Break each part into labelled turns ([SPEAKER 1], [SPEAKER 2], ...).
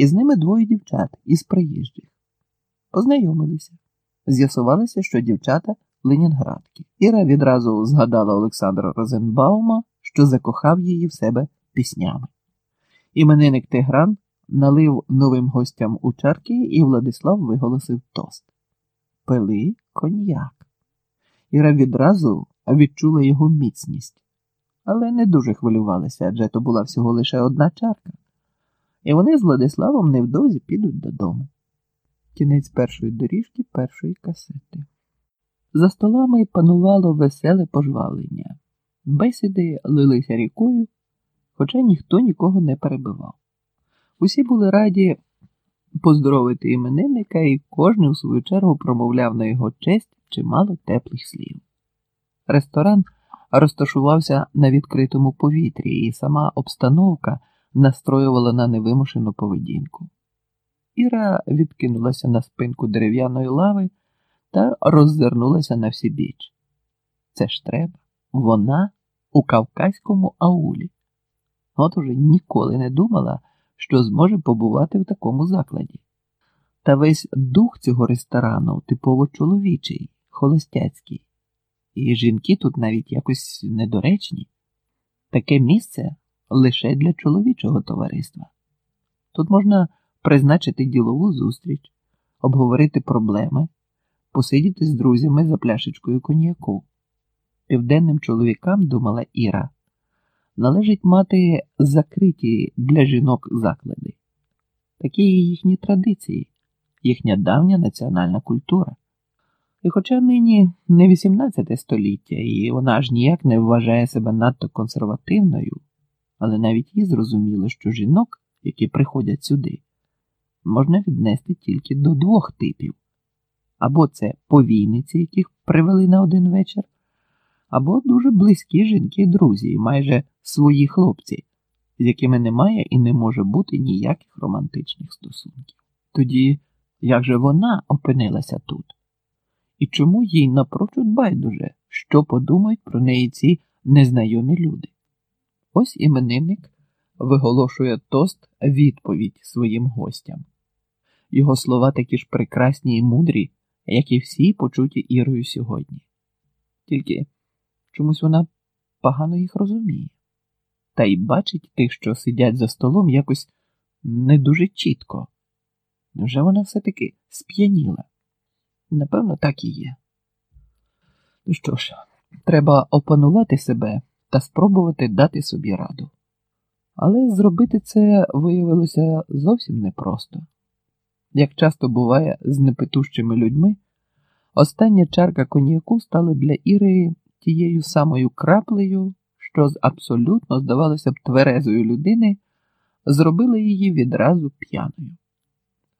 [SPEAKER 1] і з ними двоє дівчат із приїжджих. Познайомилися. З'ясувалося, що дівчата ленінградки. Іра відразу згадала Олександра Розенбаума, що закохав її в себе піснями. Іменинник Тигран налив новим гостям у чарки, і Владислав виголосив тост. Пили коньяк. Іра відразу відчула його міцність, але не дуже хвилювалася, адже то була всього лише одна чарка. І вони з Владиславом невдовзі підуть додому. Кінець першої доріжки першої касети. За столами панувало веселе пожвавлення. Бесіди лилися рікою, хоча ніхто нікого не перебивав. Усі були раді поздоровити іменинника, і кожен у свою чергу промовляв на його честь чимало теплих слів. Ресторан розташувався на відкритому повітрі, і сама обстановка настроювала на невимушену поведінку. Іра відкинулася на спинку дерев'яної лави та роззирнулася на всі біч. Це ж треба, вона у кавказькому аулі. От уже ніколи не думала, що зможе побувати в такому закладі. Та весь дух цього ресторану типово чоловічий, холостяцький, і жінки тут навіть якось недоречні. Таке місце лише для чоловічого товариства. Тут можна призначити ділову зустріч, обговорити проблеми, посидіти з друзями за пляшечкою коньяку. Південним чоловікам, думала Іра, належить мати закриті для жінок заклади. Такі їхні традиції, їхня давня національна культура. І хоча нині не 18 століття, і вона ж ніяк не вважає себе надто консервативною, але навіть їй зрозуміло, що жінок, які приходять сюди, можна віднести тільки до двох типів або це повійниці, яких привели на один вечір, або дуже близькі жінки-друзі, майже свої хлопці, з якими немає і не може бути ніяких романтичних стосунків. Тоді як же вона опинилася тут? І чому їй напрочуд байдуже, що подумають про неї ці незнайомі люди? Ось іменинник виголошує тост відповідь своїм гостям. Його слова такі ж прекрасні і мудрі, як і всі почуті Ірою сьогодні. Тільки чомусь вона погано їх розуміє, та й бачить тих, що сидять за столом, якось не дуже чітко. Невже вона все-таки сп'яніла? Напевно, так і є. Ну що ж, треба опанувати себе та спробувати дати собі раду. Але зробити це виявилося зовсім непросто. Як часто буває з непитущими людьми, остання чарка коньяку стала для Іри тією самою краплею, що з абсолютно, здавалося б, тверезої людини зробила її відразу п'яною.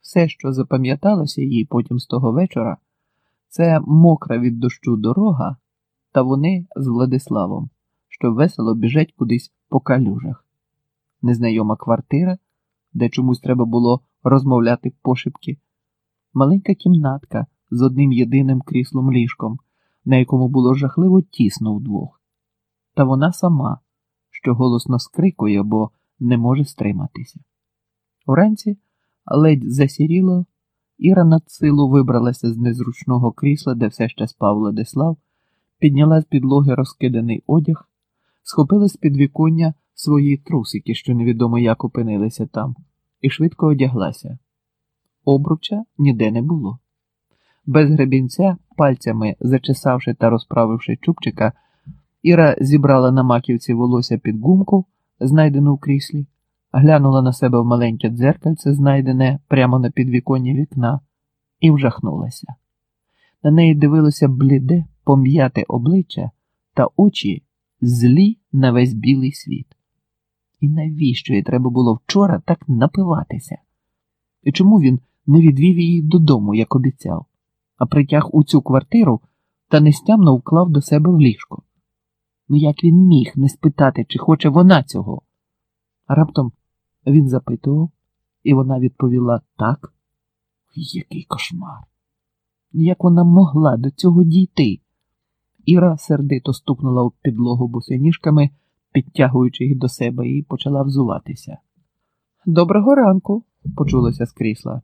[SPEAKER 1] Все, що запам'яталося їй потім з того вечора, це мокра від дощу дорога, та вони з Владиславом, що весело біжать кудись по калюжах, незнайома квартира, де чомусь треба було розмовляти пошепки, маленька кімнатка з одним єдиним кріслом ліжком, на якому було жахливо тісно вдвох, та вона сама, що голосно скрикує, бо не може стриматися. Уранці ледь засіріло, Іра над силу вибралася з незручного крісла, де все ще спав Владислав, підняла з підлоги розкиданий одяг, схопила з підвіконня свої трусики, що невідомо як опинилися там, і швидко одяглася. Обруча ніде не було. Без гребінця, пальцями зачесавши та розправивши чубчика, Іра зібрала на маківці волосся під гумку, знайдену в кріслі глянула на себе в маленьке дзеркальце, знайдене прямо на підвіконні вікна, і вжахнулася. На неї дивилося бліде, пом'яте обличчя та очі злі на весь білий світ. І навіщо їй треба було вчора так напиватися? І чому він не відвів її додому, як обіцяв, а притяг у цю квартиру та нестямно вклав до себе в ліжко? Ну як він міг не спитати, чи хоче вона цього? А раптом він запитував, і вона відповіла так. Який кошмар! Як вона могла до цього дійти? Іра сердито стукнула у підлогу бусиніжками, підтягуючи їх до себе, і почала взуватися. Доброго ранку, почулося з крісла.